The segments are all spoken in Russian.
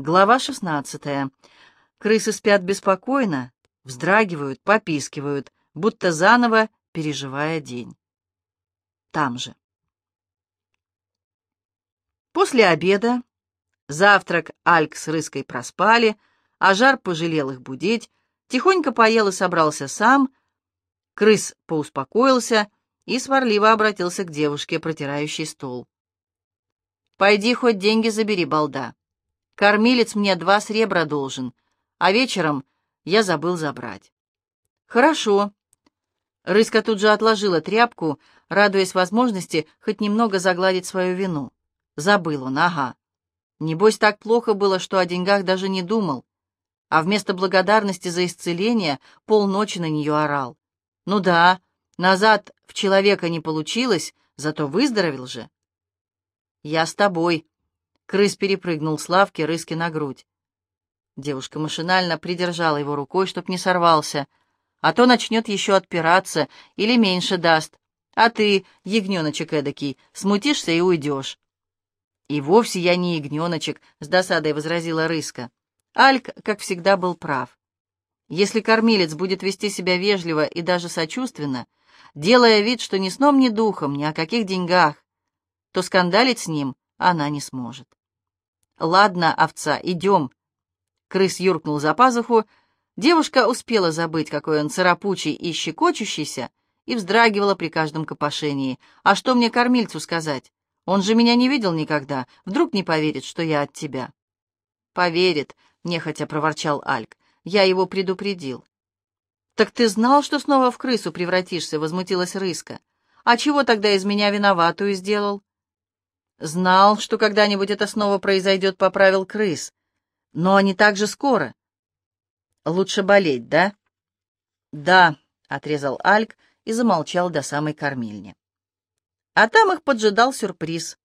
Глава 16. Крысы спят беспокойно, вздрагивают, попискивают, будто заново переживая день. Там же. После обеда завтрак Альк с Рыской проспали, а Жар пожалел их будить, тихонько поел и собрался сам, крыс поуспокоился и сварливо обратился к девушке, протирающей стол. «Пойди хоть деньги забери, балда. Кормилец мне два сребра должен, а вечером я забыл забрать. Хорошо. Рыска тут же отложила тряпку, радуясь возможности хоть немного загладить свою вину. Забыл он, ага. Небось, так плохо было, что о деньгах даже не думал. А вместо благодарности за исцеление полночи на нее орал. Ну да, назад в человека не получилось, зато выздоровел же. Я с тобой, Крыс перепрыгнул с лавки рыски на грудь. Девушка машинально придержала его рукой, чтоб не сорвался, а то начнет еще отпираться или меньше даст. А ты, ягненочек эдакий, смутишься и уйдешь. И вовсе я не ягненочек, — с досадой возразила рыска. Альк, как всегда, был прав. Если кормилец будет вести себя вежливо и даже сочувственно, делая вид, что ни сном, ни духом, ни о каких деньгах, то скандалить с ним она не сможет. «Ладно, овца, идем». Крыс юркнул за пазуху. Девушка успела забыть, какой он царапучий и щекочущийся, и вздрагивала при каждом копошении. «А что мне кормильцу сказать? Он же меня не видел никогда. Вдруг не поверит, что я от тебя?» «Поверит», — нехотя проворчал Альк. «Я его предупредил». «Так ты знал, что снова в крысу превратишься?» — возмутилась Рыска. «А чего тогда из меня виноватую сделал?» Знал, что когда-нибудь это снова произойдет, поправил крыс. Но не так же скоро. Лучше болеть, да? Да, отрезал Альк и замолчал до самой кормильни. А там их поджидал сюрприз.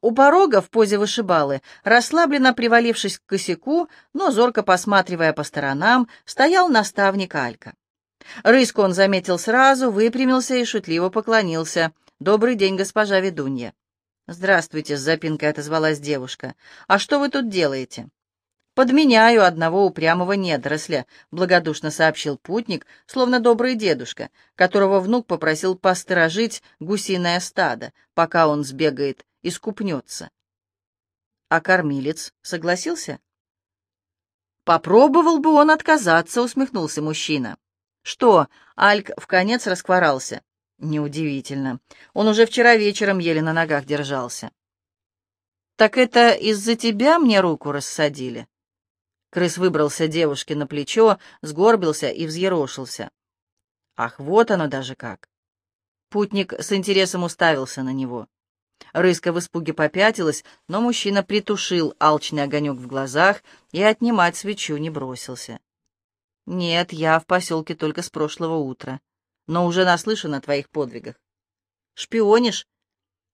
У порога в позе вышибалы, расслабленно привалившись к косяку, но зорко посматривая по сторонам, стоял наставник Алька. Рыску он заметил сразу, выпрямился и шутливо поклонился. «Добрый день, госпожа ведунья». «Здравствуйте», — с запинкой отозвалась девушка. «А что вы тут делаете?» «Подменяю одного упрямого недоросля», — благодушно сообщил путник, словно добрый дедушка, которого внук попросил посторожить гусиное стадо, пока он сбегает и скупнется. «А кормилец согласился?» «Попробовал бы он отказаться», — усмехнулся мужчина. «Что, Альк в конец раскварался? Неудивительно. Он уже вчера вечером еле на ногах держался. «Так это из-за тебя мне руку рассадили?» Крыс выбрался девушке на плечо, сгорбился и взъерошился. «Ах, вот оно даже как!» Путник с интересом уставился на него. Рыска в испуге попятилась, но мужчина притушил алчный огонек в глазах и отнимать свечу не бросился. «Нет, я в поселке только с прошлого утра но уже наслышан о твоих подвигах. Шпионишь?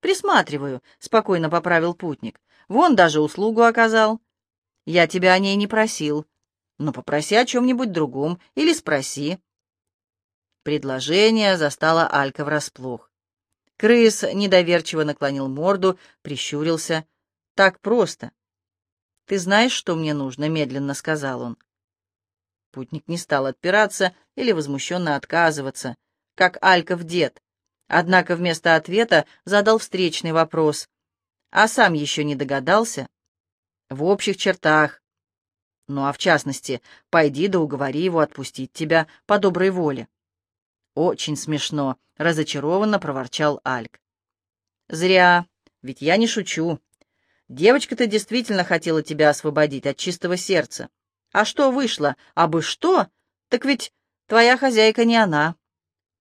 Присматриваю, — спокойно поправил путник. Вон даже услугу оказал. Я тебя о ней не просил. Но попроси о чем-нибудь другом или спроси. Предложение застало Алька врасплох. Крыс недоверчиво наклонил морду, прищурился. Так просто. «Ты знаешь, что мне нужно?» — медленно сказал он. Путник не стал отпираться или возмущенно отказываться как Альков дед. Однако вместо ответа задал встречный вопрос. А сам еще не догадался? В общих чертах. Ну а в частности, пойди да уговори его отпустить тебя по доброй воле. Очень смешно, разочарованно проворчал Альк. Зря, ведь я не шучу. Девочка-то действительно хотела тебя освободить от чистого сердца. А что вышло? А бы что? Так ведь твоя хозяйка не она.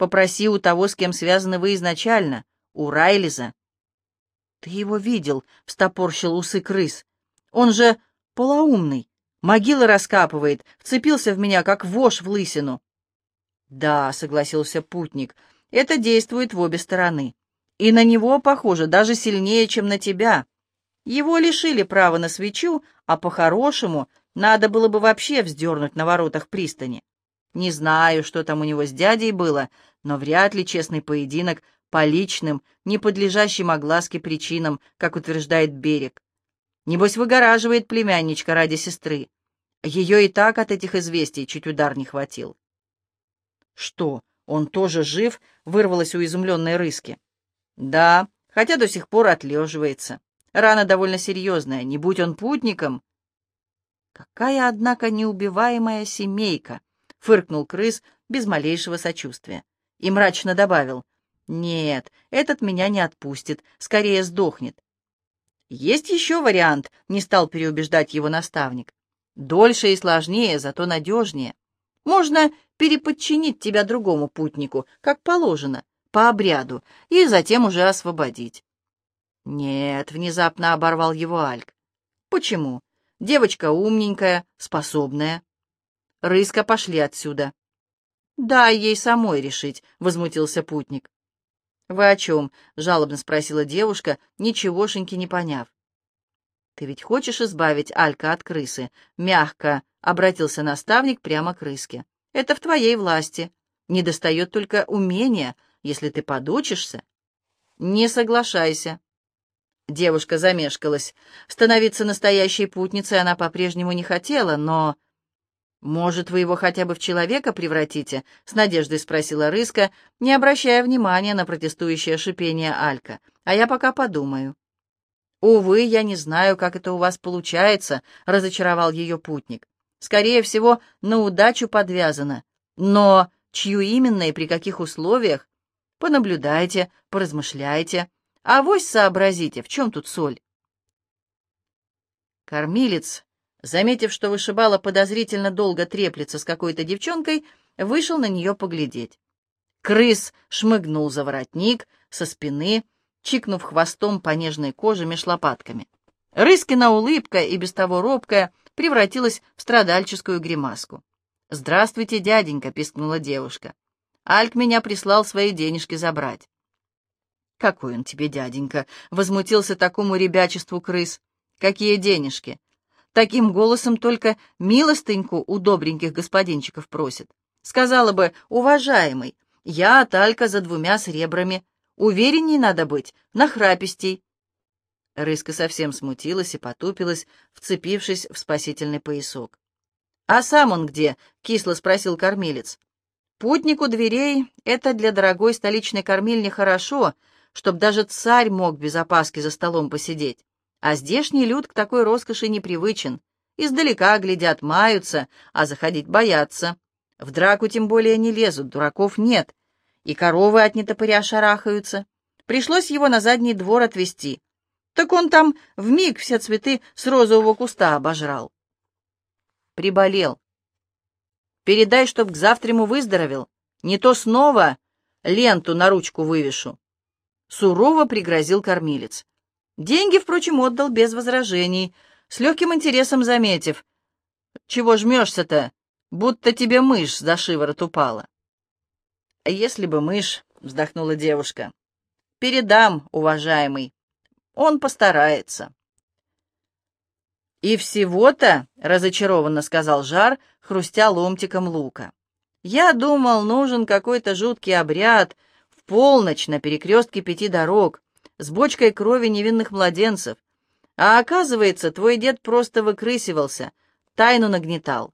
Попроси у того, с кем связаны вы изначально, у Райлиза. Ты его видел, — встопорщил усы крыс. Он же полоумный, могилы раскапывает, вцепился в меня, как вошь в лысину. Да, — согласился путник, — это действует в обе стороны. И на него, похоже, даже сильнее, чем на тебя. Его лишили права на свечу, а по-хорошему надо было бы вообще вздернуть на воротах пристани. Не знаю, что там у него с дядей было, но вряд ли честный поединок по личным, не подлежащим огласке причинам, как утверждает Берег. Небось, выгораживает племянничка ради сестры. Ее и так от этих известий чуть удар не хватил. «Что, он тоже жив?» — вырвалось у изумленной рыски. «Да, хотя до сих пор отлеживается. Рана довольно серьезная, не будь он путником». «Какая, однако, неубиваемая семейка!» — фыркнул крыс без малейшего сочувствия. И мрачно добавил. «Нет, этот меня не отпустит, скорее сдохнет». «Есть еще вариант», — не стал переубеждать его наставник. «Дольше и сложнее, зато надежнее. Можно переподчинить тебя другому путнику, как положено, по обряду, и затем уже освободить». «Нет», — внезапно оборвал его Альк. «Почему? Девочка умненькая, способная». «Рыска, пошли отсюда». «Дай ей самой решить», — возмутился путник. «Вы о чем?» — жалобно спросила девушка, ничегошеньки не поняв. «Ты ведь хочешь избавить Алька от крысы?» — мягко обратился наставник прямо к рыске. «Это в твоей власти. Не достает только умения, если ты подучишься». «Не соглашайся». Девушка замешкалась. Становиться настоящей путницей она по-прежнему не хотела, но «Может, вы его хотя бы в человека превратите?» — с надеждой спросила Рыска, не обращая внимания на протестующее шипение Алька. «А я пока подумаю». «Увы, я не знаю, как это у вас получается», — разочаровал ее путник. «Скорее всего, на удачу подвязано. Но чью именно и при каких условиях? Понаблюдайте, поразмышляйте, а вось сообразите, в чем тут соль». Кормилец заметив, что вышибала подозрительно долго треплется с какой-то девчонкой, вышел на нее поглядеть. Крыс шмыгнул за воротник со спины, чикнув хвостом по нежной коже меж лопатками. Рыскина улыбка, и без того робкая, превратилась в страдальческую гримаску. «Здравствуйте, дяденька!» — пискнула девушка. «Альк меня прислал свои денежки забрать». «Какой он тебе, дяденька?» — возмутился такому ребячеству крыс. «Какие денежки? Таким голосом только милостыньку у добреньких господинчиков просит. Сказала бы, уважаемый, я Талька за двумя сребрами. Уверенней надо быть, нахрапистей. Рыска совсем смутилась и потупилась, вцепившись в спасительный поясок. «А сам он где?» — кисло спросил кормилец. «Путнику дверей — это для дорогой столичной кормильни хорошо, чтоб даже царь мог без опаски за столом посидеть. А здешний люд к такой роскоши непривычен. Издалека глядят, маются, а заходить боятся. В драку тем более не лезут, дураков нет. И коровы от нетопыря шарахаются. Пришлось его на задний двор отвезти. Так он там в миг все цветы с розового куста обожрал. Приболел. Передай, чтоб к завтраму выздоровел. Не то снова ленту на ручку вывешу. Сурово пригрозил кормилец. Деньги, впрочем, отдал без возражений, с легким интересом заметив. «Чего жмешься-то? Будто тебе мышь за шиворот упала». «А «Если бы мышь», — вздохнула девушка. «Передам, уважаемый. Он постарается». «И всего-то», — разочарованно сказал Жар, хрустя ломтиком лука. «Я думал, нужен какой-то жуткий обряд в полночь на перекрестке пяти дорог, с бочкой крови невинных младенцев. А оказывается, твой дед просто выкрысивался, тайну нагнетал.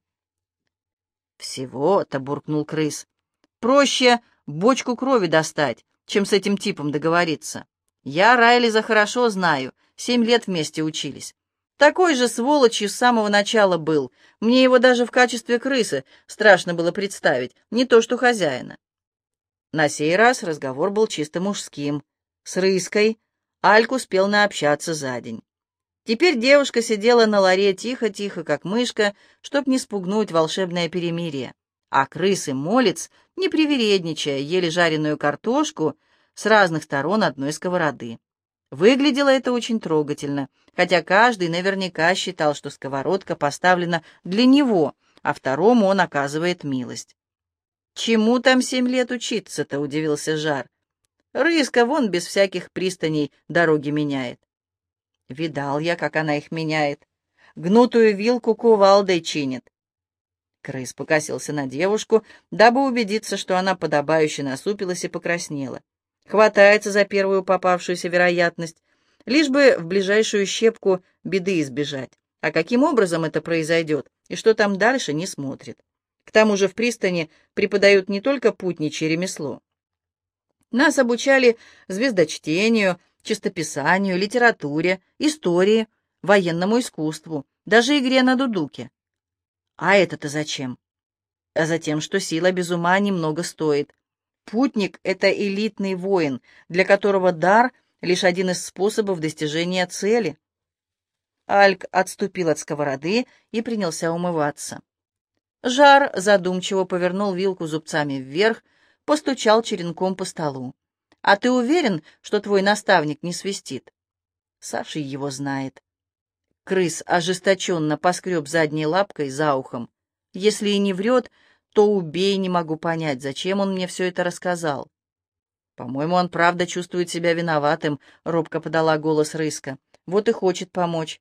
«Всего-то», — буркнул крыс, — «проще бочку крови достать, чем с этим типом договориться. Я Райлиза хорошо знаю, семь лет вместе учились. Такой же сволочью с самого начала был. Мне его даже в качестве крысы страшно было представить, не то что хозяина». На сей раз разговор был чисто мужским. С Рыской Альк успел наобщаться за день. Теперь девушка сидела на ларе тихо-тихо, как мышка, чтоб не спугнуть волшебное перемирие. А крыс и молец, не привередничая, ели жареную картошку с разных сторон одной сковороды. Выглядело это очень трогательно, хотя каждый наверняка считал, что сковородка поставлена для него, а второму он оказывает милость. «Чему там семь лет учиться-то?» — удивился Жар. Рыска вон без всяких пристаней дороги меняет. Видал я, как она их меняет. Гнутую вилку кувалдой чинит. Крыс покосился на девушку, дабы убедиться, что она подобающе насупилась и покраснела. Хватается за первую попавшуюся вероятность. Лишь бы в ближайшую щепку беды избежать. А каким образом это произойдет и что там дальше, не смотрит. К тому же в пристани преподают не только путничье ремесло. Нас обучали звездочтению, чистописанию, литературе, истории, военному искусству, даже игре на дудуке. А это-то зачем? А затем, что сила без ума немного стоит. Путник — это элитный воин, для которого дар — лишь один из способов достижения цели. Альк отступил от сковороды и принялся умываться. Жар задумчиво повернул вилку зубцами вверх, постучал черенком по столу. «А ты уверен, что твой наставник не свистит?» Саша его знает. Крыс ожесточенно поскреб задней лапкой за ухом. Если и не врет, то убей, не могу понять, зачем он мне все это рассказал. По-моему, он правда чувствует себя виноватым, — робко подала голос Рыска. Вот и хочет помочь.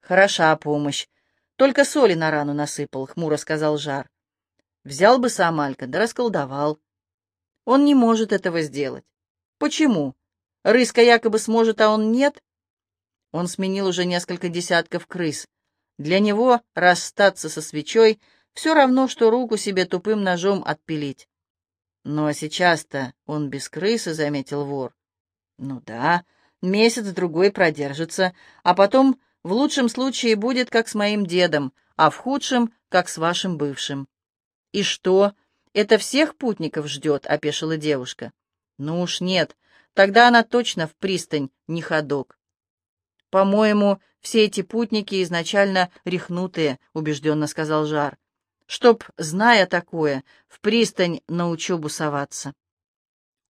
Хороша помощь. Только соли на рану насыпал, — хмуро сказал Жар. Взял бы сам Алька, да расколдовал. Он не может этого сделать. Почему? Рыска якобы сможет, а он нет? Он сменил уже несколько десятков крыс. Для него расстаться со свечой все равно, что руку себе тупым ножом отпилить. Ну а сейчас-то он без крысы, — заметил вор. Ну да, месяц-другой продержится, а потом в лучшем случае будет как с моим дедом, а в худшем — как с вашим бывшим. И что? Это всех путников ждет, — опешила девушка. Ну уж нет, тогда она точно в пристань, не ходок. По-моему, все эти путники изначально рехнутые, — убежденно сказал Жар. Чтоб, зная такое, в пристань на учебу соваться.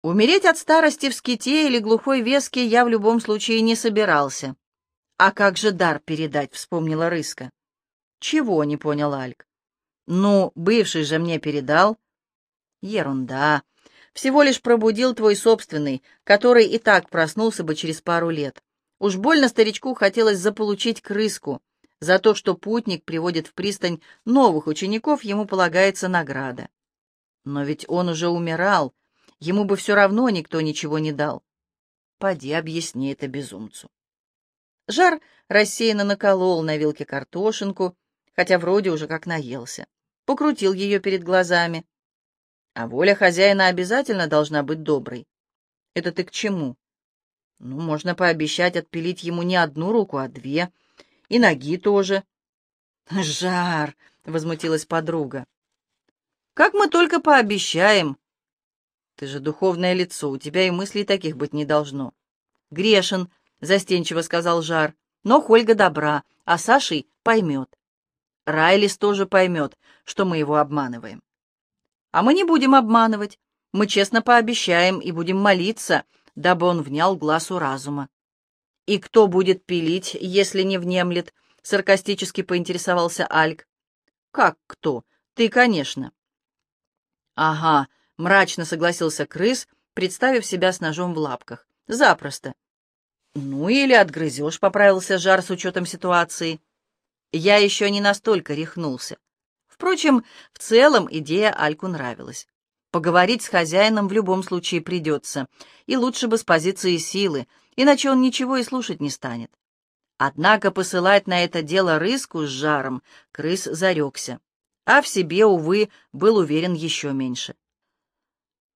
Умереть от старости в ските или глухой веске я в любом случае не собирался. «А как же дар передать?» — вспомнила Рыска. «Чего?» — не понял Альк. «Ну, бывший же мне передал». Ерунда. Всего лишь пробудил твой собственный, который и так проснулся бы через пару лет. Уж больно старичку хотелось заполучить крыску. За то, что путник приводит в пристань новых учеников, ему полагается награда. Но ведь он уже умирал, ему бы все равно никто ничего не дал. Поди объясни это безумцу. Жар рассеянно наколол на вилке картошинку, хотя вроде уже как наелся. Покрутил ее перед глазами. А воля хозяина обязательно должна быть доброй. Это ты к чему? Ну, можно пообещать отпилить ему не одну руку, а две. И ноги тоже. Жар, — возмутилась подруга. Как мы только пообещаем. Ты же духовное лицо, у тебя и мыслей таких быть не должно. Грешен, — застенчиво сказал Жар, — но Хольга добра, а Сашей поймет. Райлис тоже поймет, что мы его обманываем. А мы не будем обманывать. Мы честно пообещаем и будем молиться, дабы он внял глазу разума. «И кто будет пилить, если не внемлет?» — саркастически поинтересовался Альк. «Как кто? Ты, конечно». «Ага», — мрачно согласился крыс, представив себя с ножом в лапках. «Запросто». «Ну или отгрызешь», — поправился Жар с учетом ситуации. Я еще не настолько рехнулся. Впрочем, в целом идея Альку нравилась. Поговорить с хозяином в любом случае придется, и лучше бы с позиции силы, иначе он ничего и слушать не станет. Однако посылать на это дело рыску с жаром крыс зарекся, а в себе, увы, был уверен еще меньше.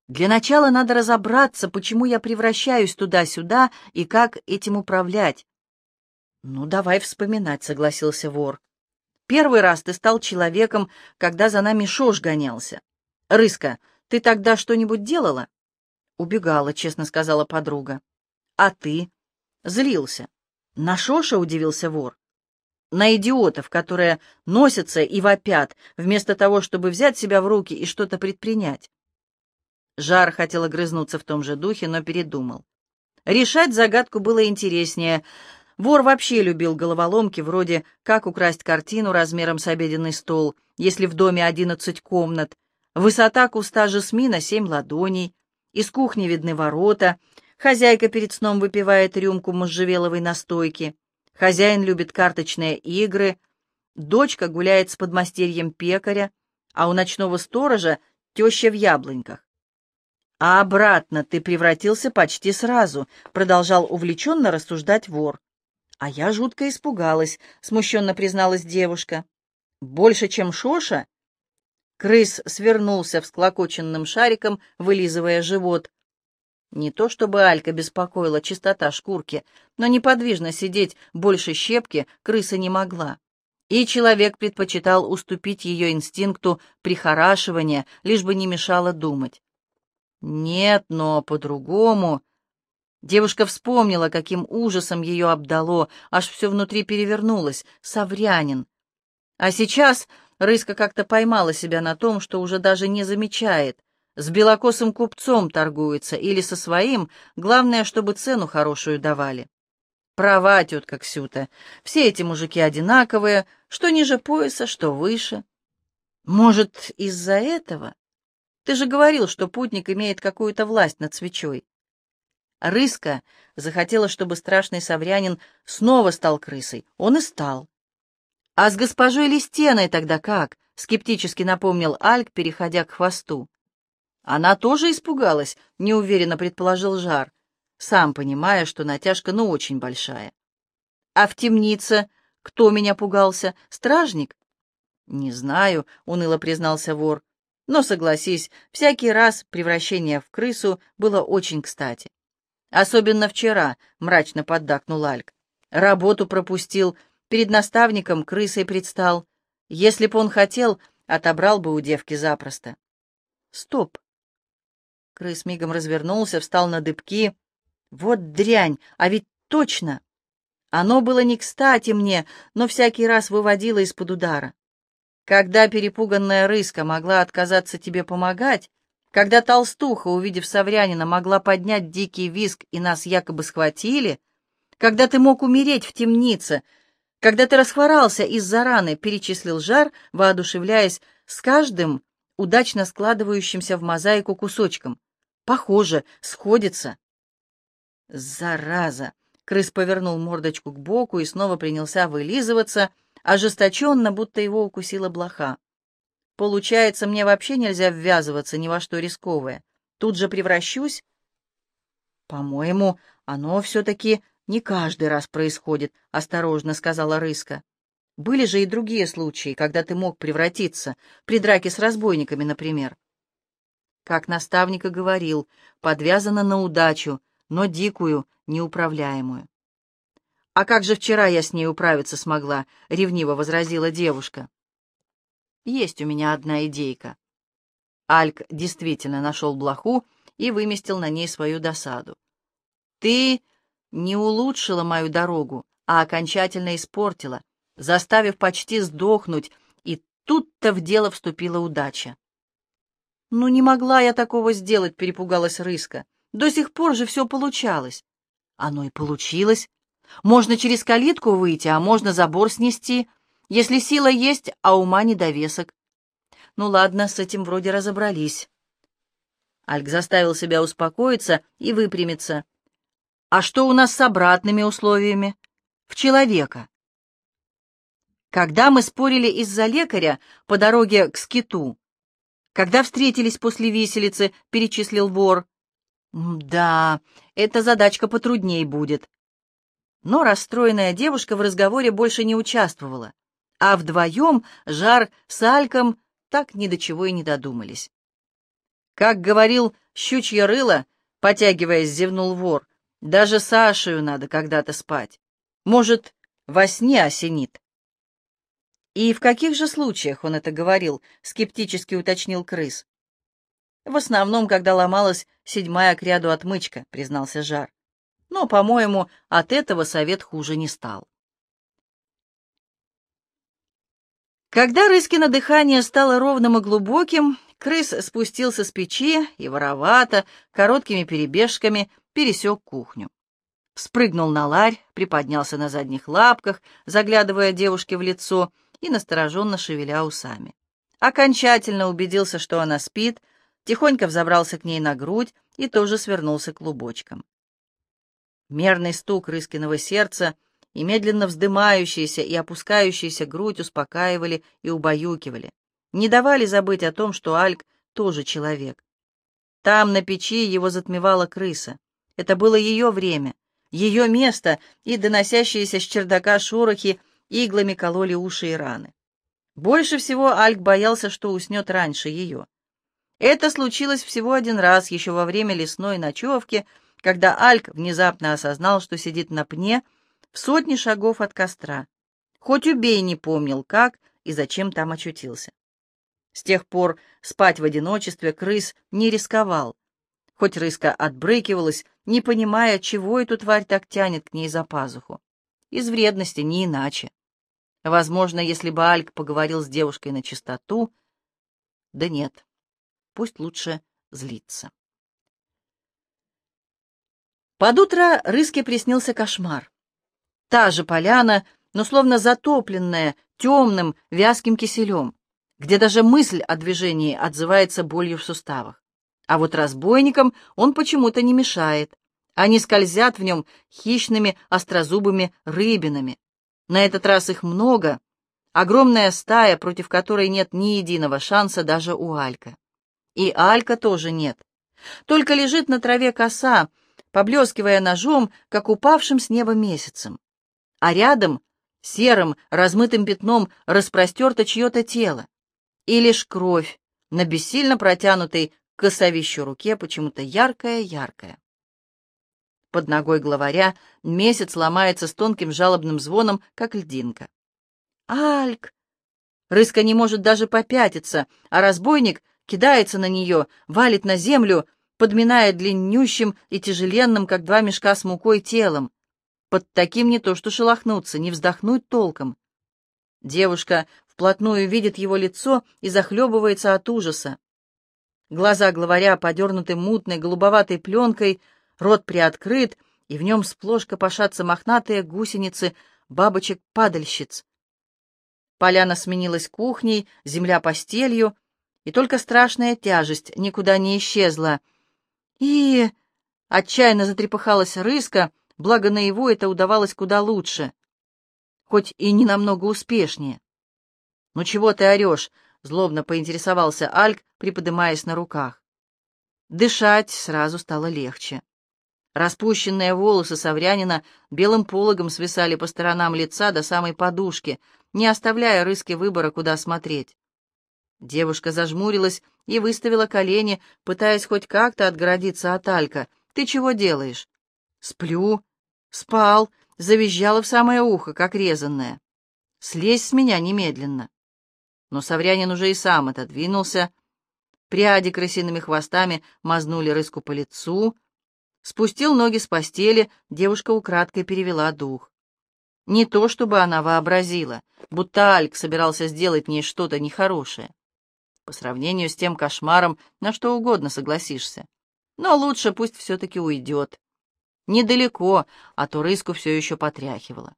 Для начала надо разобраться, почему я превращаюсь туда-сюда и как этим управлять. «Ну, давай вспоминать», — согласился вор. Первый раз ты стал человеком, когда за нами Шош гонялся. Рыска, ты тогда что-нибудь делала? Убегала, честно сказала подруга. А ты? Злился. На Шоша удивился вор. На идиотов, которые носятся и вопят, вместо того, чтобы взять себя в руки и что-то предпринять. Жар хотел огрызнуться в том же духе, но передумал. Решать загадку было интереснее — Вор вообще любил головоломки вроде «Как украсть картину размером с обеденный стол, если в доме одиннадцать комнат», «Высота куста жасмина семь ладоней», «Из кухни видны ворота», «Хозяйка перед сном выпивает рюмку можжевеловой настойки», «Хозяин любит карточные игры», «Дочка гуляет с подмастерьем пекаря», а у ночного сторожа теща в яблоньках. А обратно ты превратился почти сразу, продолжал увлеченно рассуждать вор. А я жутко испугалась, смущенно призналась девушка. Больше, чем Шоша? Крыс свернулся всклокоченным шариком, вылизывая живот. Не то чтобы Алька беспокоила чистота шкурки, но неподвижно сидеть больше щепки крыса не могла. И человек предпочитал уступить ее инстинкту прихорашивания, лишь бы не мешало думать. Нет, но по-другому. Девушка вспомнила, каким ужасом ее обдало, аж все внутри перевернулось. Саврянин. А сейчас Рыска как-то поймала себя на том, что уже даже не замечает. С белокосым купцом торгуется или со своим, главное, чтобы цену хорошую давали. Права, тетка Ксюта, все эти мужики одинаковые, что ниже пояса, что выше. Может, из-за этого? Ты же говорил, что путник имеет какую-то власть над свечой. Рыска захотела, чтобы страшный саврянин снова стал крысой. Он и стал. «А с госпожой Листеной тогда как?» — скептически напомнил Альк, переходя к хвосту. «Она тоже испугалась», — неуверенно предположил Жар, сам понимая, что натяжка ну очень большая. «А в темнице кто меня пугался? Стражник?» «Не знаю», — уныло признался вор. Но, согласись, всякий раз превращение в крысу было очень кстати. Особенно вчера, — мрачно поддакнул Альк. Работу пропустил, перед наставником крысой предстал. Если б он хотел, отобрал бы у девки запросто. Стоп. Крыс мигом развернулся, встал на дыбки. Вот дрянь, а ведь точно. Оно было не кстати мне, но всякий раз выводило из-под удара. Когда перепуганная рыска могла отказаться тебе помогать, когда толстуха, увидев Саврянина, могла поднять дикий виск и нас якобы схватили, когда ты мог умереть в темнице, когда ты расхворался из-за раны, перечислил жар, воодушевляясь с каждым удачно складывающимся в мозаику кусочком. Похоже, сходится. Зараза! Крыс повернул мордочку к боку и снова принялся вылизываться — ожесточенно, будто его укусила блоха. Получается, мне вообще нельзя ввязываться ни во что рисковое. Тут же превращусь? По-моему, оно все-таки не каждый раз происходит, — осторожно сказала Рыска. Были же и другие случаи, когда ты мог превратиться, при драке с разбойниками, например. Как наставник и говорил, подвязано на удачу, но дикую, неуправляемую. «А как же вчера я с ней управиться смогла?» — ревниво возразила девушка. «Есть у меня одна идейка». Альк действительно нашел блоху и выместил на ней свою досаду. «Ты не улучшила мою дорогу, а окончательно испортила, заставив почти сдохнуть, и тут-то в дело вступила удача». «Ну, не могла я такого сделать», — перепугалась Рыска. «До сих пор же все получалось». «Оно и получилось. Можно через калитку выйти, а можно забор снести, если сила есть, а ума не довесок. Ну ладно, с этим вроде разобрались. Альк заставил себя успокоиться и выпрямиться. А что у нас с обратными условиями? В человека. Когда мы спорили из-за лекаря по дороге к скиту, когда встретились после виселицы, перечислил вор. Да, эта задачка потрудней будет. Но расстроенная девушка в разговоре больше не участвовала, а вдвоем Жар с Альком так ни до чего и не додумались. Как говорил щучье рыло, потягиваясь, зевнул вор, даже Сашею надо когда-то спать. Может, во сне осенит. И в каких же случаях он это говорил, скептически уточнил крыс. В основном, когда ломалась седьмая к ряду отмычка, признался Жар но, по-моему, от этого совет хуже не стал. Когда Рыскино дыхание стало ровным и глубоким, крыс спустился с печи и воровато, короткими перебежками, пересек кухню. Спрыгнул на ларь, приподнялся на задних лапках, заглядывая девушке в лицо и настороженно шевеля усами. Окончательно убедился, что она спит, тихонько взобрался к ней на грудь и тоже свернулся клубочком. Мерный стук Рыскиного сердца и медленно вздымающаяся и опускающаяся грудь успокаивали и убаюкивали, не давали забыть о том, что Альк тоже человек. Там, на печи, его затмевала крыса. Это было ее время, ее место, и доносящиеся с чердака шорохи иглами кололи уши и раны. Больше всего Альк боялся, что уснет раньше ее. Это случилось всего один раз, еще во время лесной ночевки, когда Альк внезапно осознал, что сидит на пне в сотне шагов от костра. Хоть убей не помнил, как и зачем там очутился. С тех пор спать в одиночестве крыс не рисковал, хоть рыска отбрыкивалась, не понимая, чего эту тварь так тянет к ней за пазуху. Из вредности, не иначе. Возможно, если бы Альк поговорил с девушкой на чистоту... Да нет, пусть лучше злится. Под утро Рыске приснился кошмар. Та же поляна, но словно затопленная темным вязким киселем, где даже мысль о движении отзывается болью в суставах. А вот разбойникам он почему-то не мешает. Они скользят в нем хищными острозубыми рыбинами. На этот раз их много, огромная стая, против которой нет ни единого шанса даже у Алька. И Алька тоже нет. Только лежит на траве коса, поблескивая ножом, как упавшим с неба месяцем. А рядом, серым, размытым пятном, распростерто чье-то тело. И лишь кровь на бессильно протянутой косовищу руке почему-то яркая-яркая. Под ногой главаря месяц ломается с тонким жалобным звоном, как льдинка. «Альк!» Рыска не может даже попятиться, а разбойник кидается на нее, валит на землю, подминая длиннющим и тяжеленным, как два мешка с мукой, телом. Под таким не то что шелохнуться, не вздохнуть толком. Девушка вплотную видит его лицо и захлебывается от ужаса. Глаза главаря подернуты мутной голубоватой пленкой, рот приоткрыт, и в нем сплошь копошатся мохнатые гусеницы бабочек-падальщиц. Поляна сменилась кухней, земля постелью, и только страшная тяжесть никуда не исчезла. И отчаянно затрепыхалась рыска, благо на его это удавалось куда лучше, хоть и не намного успешнее. «Ну чего ты орешь?» — злобно поинтересовался Альк, приподымаясь на руках. Дышать сразу стало легче. Распущенные волосы Саврянина белым пологом свисали по сторонам лица до самой подушки, не оставляя рыски выбора, куда смотреть. Девушка зажмурилась и выставила колени, пытаясь хоть как-то отгородиться от Алька. «Ты чего делаешь?» «Сплю». «Спал», — завизжала в самое ухо, как резанная. «Слезь с меня немедленно». Но Саврянин уже и сам отодвинулся. Пряди крысиными хвостами мазнули рыску по лицу — Спустил ноги с постели, девушка украдкой перевела дух. Не то, чтобы она вообразила, будто Альк собирался сделать ней что-то нехорошее. По сравнению с тем кошмаром, на что угодно согласишься. Но лучше пусть все-таки уйдет. Недалеко, а то рыску все еще потряхивало.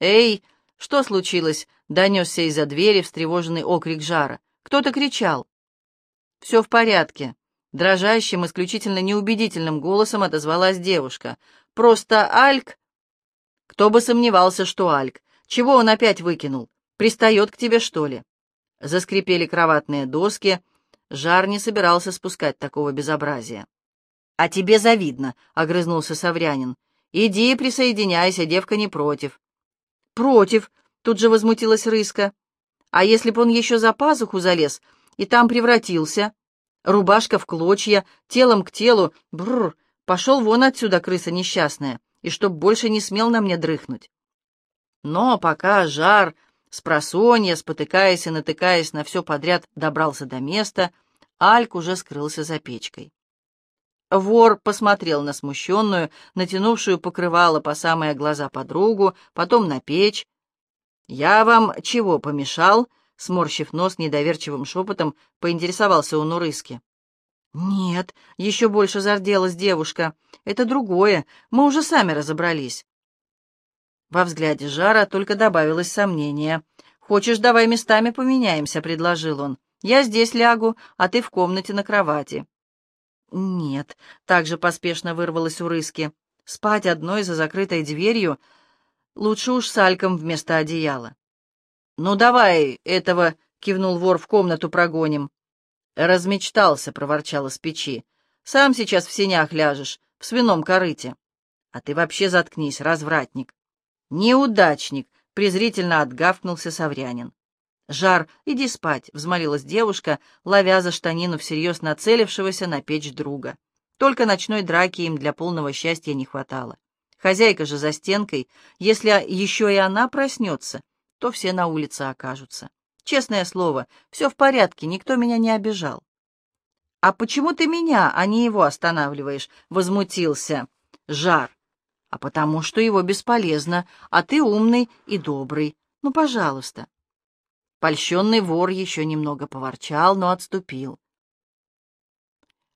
«Эй, что случилось?» — донесся из-за двери встревоженный окрик жара. Кто-то кричал. «Все в порядке», Дрожащим, исключительно неубедительным голосом отозвалась девушка. «Просто Альк...» «Кто бы сомневался, что Альк. Чего он опять выкинул? Пристает к тебе, что ли?» Заскрипели кроватные доски. Жар не собирался спускать такого безобразия. «А тебе завидно», — огрызнулся Саврянин. «Иди присоединяйся, девка не против». «Против», — тут же возмутилась Рыска. «А если б он еще за пазуху залез и там превратился?» Рубашка в клочья, телом к телу. Бррр, пошел вон отсюда, крыса несчастная, и чтоб больше не смел на мне дрыхнуть. Но пока жар, спросонья, спотыкаясь и натыкаясь на все подряд, добрался до места, Альк уже скрылся за печкой. Вор посмотрел на смущенную, натянувшую покрывало по самые глаза подругу, потом на печь. «Я вам чего помешал?» Сморщив нос недоверчивым шепотом, поинтересовался он у рыски. «Нет», — еще больше зарделась девушка, — «это другое, мы уже сами разобрались». Во взгляде Жара только добавилось сомнение. «Хочешь, давай местами поменяемся», — предложил он. «Я здесь лягу, а ты в комнате на кровати». «Нет», — также поспешно вырвалось у рыски. «Спать одной за закрытой дверью лучше уж с альком вместо одеяла». «Ну давай этого!» — кивнул вор в комнату прогоним. «Размечтался», — проворчал из печи. Сам сейчас в сенях ляжешь, в свином корыте. А ты вообще заткнись, развратник. Неудачник, презрительно отгавкнулся Саврянин. «Жар, иди спать», — взмолилась девушка, ловя за штанину всерьез нацелившегося на печь друга. Только ночной драки им для полного счастья не хватало. Хозяйка же за стенкой, если еще и она проснется, то все на улице окажутся. Честное слово, все в порядке, никто меня не обижал. «А почему ты меня, а не его останавливаешь?» — возмутился Жар. «А потому что его бесполезно, а ты умный и добрый. Ну, пожалуйста». Польщенный вор еще немного поворчал, но отступил.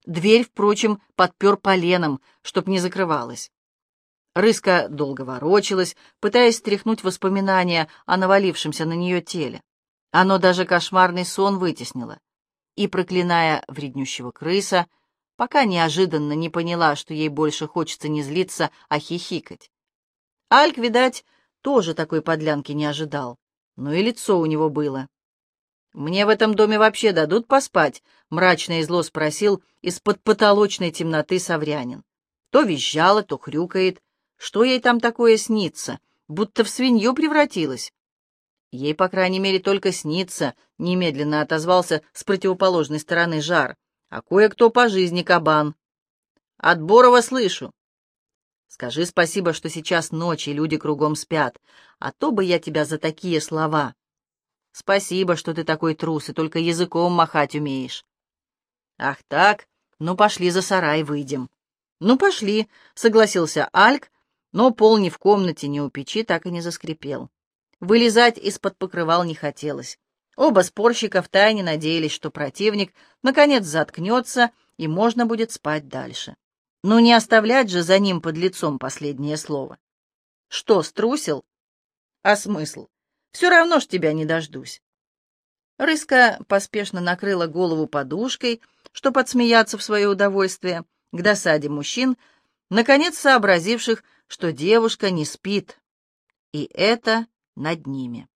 Дверь, впрочем, подпер поленом, чтоб не закрывалась. Рыска долго ворочалась, пытаясь стряхнуть воспоминания о навалившемся на нее теле. Оно даже кошмарный сон вытеснило. И, проклиная вреднющего крыса, пока неожиданно не поняла, что ей больше хочется не злиться, а хихикать. Альк, видать, тоже такой подлянки не ожидал. Но и лицо у него было. «Мне в этом доме вообще дадут поспать?» — мрачно и зло спросил из-под потолочной темноты Саврянин. То визжала, то хрюкает. Что ей там такое снится? Будто в свинью превратилась. Ей, по крайней мере, только снится, — немедленно отозвался с противоположной стороны жар. А кое-кто по жизни кабан. От Борова слышу. Скажи спасибо, что сейчас ночь, и люди кругом спят, а то бы я тебя за такие слова. Спасибо, что ты такой трус и только языком махать умеешь. Ах так? Ну, пошли за сарай, выйдем. Ну, пошли, согласился Альк, но пол ни в комнате, ни у печи так и не заскрипел. Вылезать из-под покрывал не хотелось. Оба спорщика втайне надеялись, что противник наконец заткнется, и можно будет спать дальше. Но не оставлять же за ним под лицом последнее слово. Что, струсил? А смысл? Все равно ж тебя не дождусь. Рыска поспешно накрыла голову подушкой, чтобы отсмеяться в свое удовольствие, к досаде мужчин, наконец сообразивших, что девушка не спит, и это над ними.